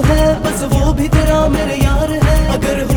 है बस वो भी तेरा मेरे यार है। अगर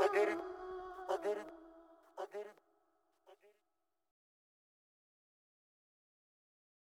I did it. I did it. I did it.